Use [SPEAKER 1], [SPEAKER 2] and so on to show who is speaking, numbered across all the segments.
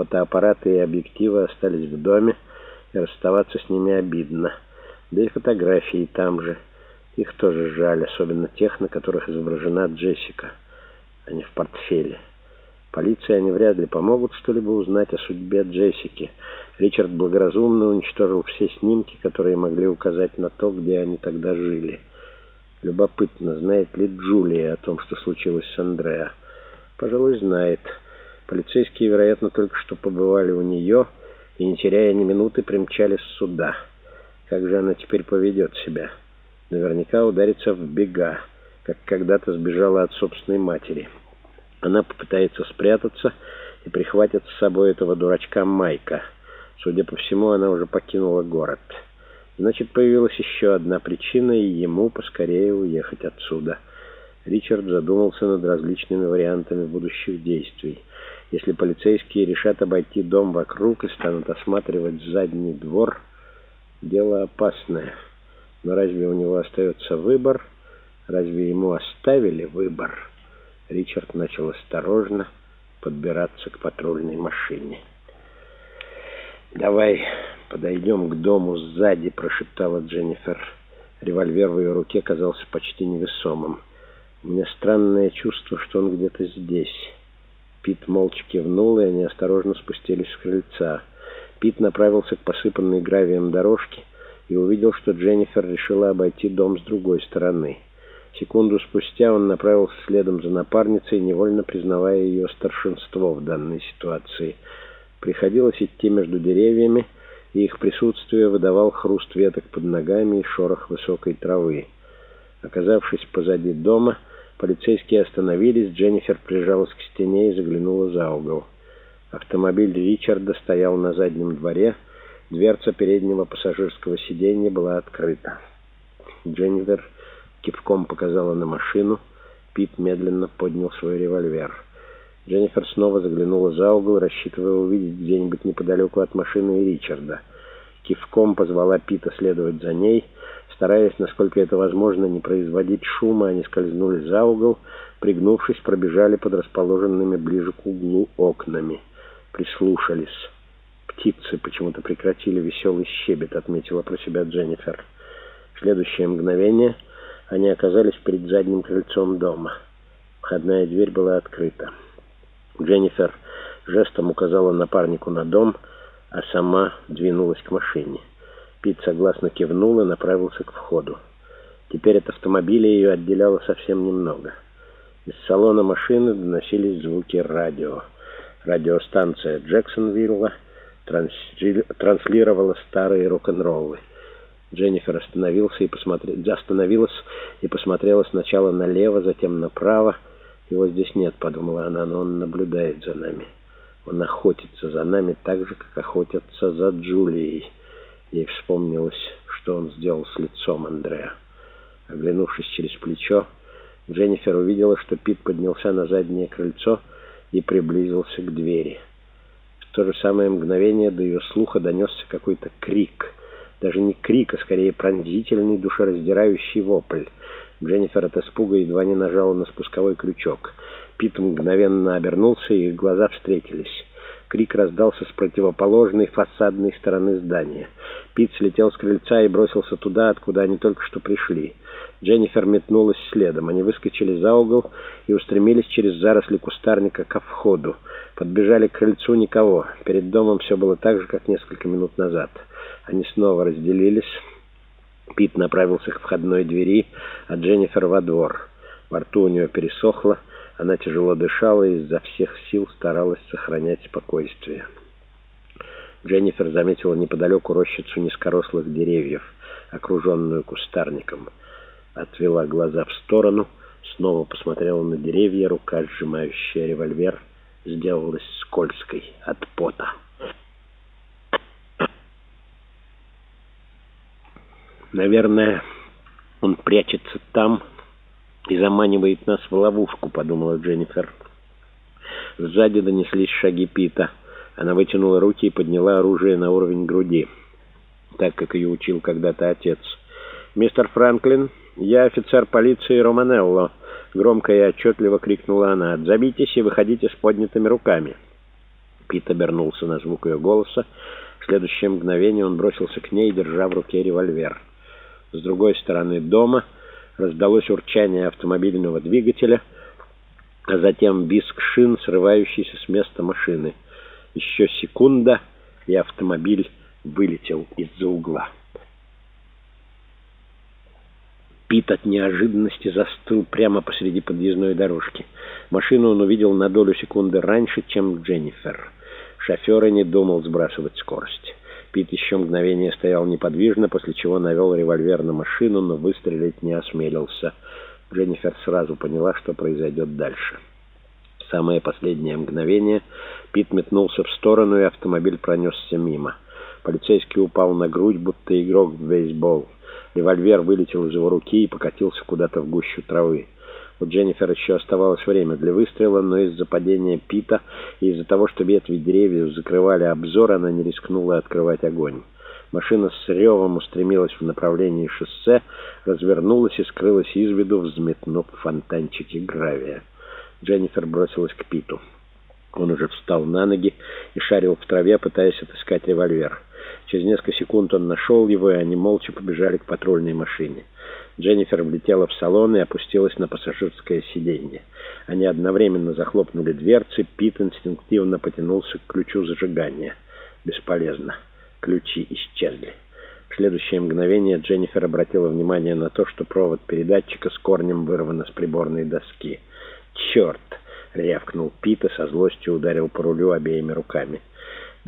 [SPEAKER 1] Фотоаппараты и объективы остались в доме, и расставаться с ними обидно. Да и фотографии там же. Их тоже жаль, особенно тех, на которых изображена Джессика, а не в портфеле. Полиции они вряд ли помогут что-либо узнать о судьбе Джессики. Ричард благоразумно уничтожил все снимки, которые могли указать на то, где они тогда жили. Любопытно, знает ли Джулия о том, что случилось с Андреа. Пожалуй, знает. Полицейские, вероятно, только что побывали у нее и, не теряя ни минуты, примчались сюда. Как же она теперь поведет себя? Наверняка ударится в бега, как когда-то сбежала от собственной матери. Она попытается спрятаться и прихватит с собой этого дурачка Майка. Судя по всему, она уже покинула город. Значит, появилась еще одна причина, и ему поскорее уехать отсюда. Ричард задумался над различными вариантами будущих действий. Если полицейские решат обойти дом вокруг и станут осматривать задний двор, дело опасное. Но разве у него остается выбор? Разве ему оставили выбор? Ричард начал осторожно подбираться к патрульной машине. «Давай подойдем к дому сзади», — прошептала Дженнифер. Револьвер в ее руке казался почти невесомым. «У меня странное чувство, что он где-то здесь». Пит молча кивнул, и они осторожно спустились с крыльца. Пит направился к посыпанной гравием дорожке и увидел, что Дженнифер решила обойти дом с другой стороны. Секунду спустя он направился следом за напарницей, невольно признавая ее старшинство в данной ситуации — Приходилось идти между деревьями, и их присутствие выдавал хруст веток под ногами и шорох высокой травы. Оказавшись позади дома, полицейские остановились, Дженнифер прижалась к стене и заглянула за угол. Автомобиль Ричарда стоял на заднем дворе, дверца переднего пассажирского сиденья была открыта. Дженнифер кивком показала на машину, Пит медленно поднял свой револьвер. Дженнифер снова заглянула за угол, рассчитывая увидеть где-нибудь неподалеку от машины Ричарда. Кивком позвала Пита следовать за ней. Стараясь, насколько это возможно, не производить шума, они скользнули за угол, пригнувшись, пробежали под расположенными ближе к углу окнами. Прислушались. Птицы почему-то прекратили веселый щебет, отметила про себя Дженнифер. В следующее мгновение они оказались перед задним крыльцом дома. Входная дверь была открыта. Дженнифер жестом указала напарнику на дом, а сама двинулась к машине. Пит согласно кивнул и направился к входу. Теперь от автомобиля ее отделяло совсем немного. Из салона машины доносились звуки радио. Радиостанция Джексонвилла транслировала старые рок-н-роллы. Дженнифер остановился и посмотри... остановилась и посмотрела сначала налево, затем направо, «Его здесь нет», — подумала она, — «но он наблюдает за нами. Он охотится за нами так же, как охотятся за Джулией». Ей вспомнилось, что он сделал с лицом Андреа. Оглянувшись через плечо, Дженнифер увидела, что Пит поднялся на заднее крыльцо и приблизился к двери. В то же самое мгновение до ее слуха донесся какой-то крик. Даже не крик, а скорее пронзительный, душераздирающий вопль. Дженнифер от испуга едва не нажала на спусковой крючок. Пит мгновенно обернулся, и их глаза встретились. Крик раздался с противоположной фасадной стороны здания. Пит слетел с крыльца и бросился туда, откуда они только что пришли. Дженнифер метнулась следом. Они выскочили за угол и устремились через заросли кустарника ко входу. Подбежали к крыльцу никого. Перед домом все было так же, как несколько минут назад. Они снова разделились. Пит направился к входной двери, а Дженнифер во двор. Во рту у нее пересохло, она тяжело дышала и изо всех сил старалась сохранять спокойствие. Дженнифер заметила неподалеку рощицу низкорослых деревьев, окруженную кустарником. Отвела глаза в сторону, снова посмотрела на деревья, рука, сжимающая револьвер, сделалась скользкой от пота. Наверное, он прячется там и заманивает нас в ловушку, подумала Дженнифер. Сзади донеслись шаги Пита. Она вытянула руки и подняла оружие на уровень груди, так как ее учил когда-то отец. «Мистер Франклин, я офицер полиции Романелло», — громко и отчетливо крикнула она. «Отзовитесь и выходите с поднятыми руками». Пит обернулся на звук ее голоса. В следующее мгновение он бросился к ней, держа в руке револьвер. С другой стороны дома раздалось урчание автомобильного двигателя, а затем визг шин, срывающийся с места машины. Еще секунда, и автомобиль вылетел из-за угла. Пит от неожиданности застыл прямо посреди подъездной дорожки. Машину он увидел на долю секунды раньше, чем Дженнифер. Шофер и не думал сбрасывать скорость. Пит еще мгновение стоял неподвижно, после чего навел револьвер на машину, но выстрелить не осмелился. Дженнифер сразу поняла, что произойдет дальше. В самое последнее мгновение Пит метнулся в сторону, и автомобиль пронесся мимо. Полицейский упал на грудь, будто игрок в бейсбол. Револьвер вылетел из его руки и покатился куда-то в гущу травы. У Дженнифер еще оставалось время для выстрела, но из-за падения Пита и из-за того, что ветви деревьев закрывали обзор, она не рискнула открывать огонь. Машина с ревом устремилась в направлении шоссе, развернулась и скрылась из виду, взметнув фонтанчики гравия. Дженнифер бросилась к Питу. Он уже встал на ноги и шарил в траве, пытаясь отыскать револьвер. Через несколько секунд он нашел его, и они молча побежали к патрульной машине. Дженнифер влетела в салон и опустилась на пассажирское сиденье. Они одновременно захлопнули дверцы, Пит инстинктивно потянулся к ключу зажигания. Бесполезно. Ключи исчезли. В следующее мгновение Дженнифер обратила внимание на то, что провод передатчика с корнем вырван с приборной доски. «Черт!» — рявкнул Пит и со злостью ударил по рулю обеими руками.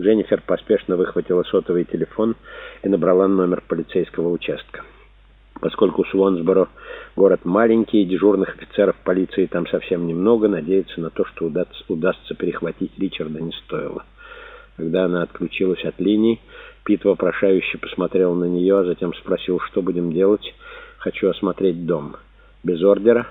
[SPEAKER 1] Дженнифер поспешно выхватила сотовый телефон и набрала номер полицейского участка. Поскольку Суонсборо город маленький, дежурных офицеров полиции там совсем немного, надеяться на то, что удастся, удастся перехватить Ричарда, не стоило. Когда она отключилась от линии, Пит вопрошающе посмотрел на нее, а затем спросил, что будем делать. «Хочу осмотреть дом. Без ордера?»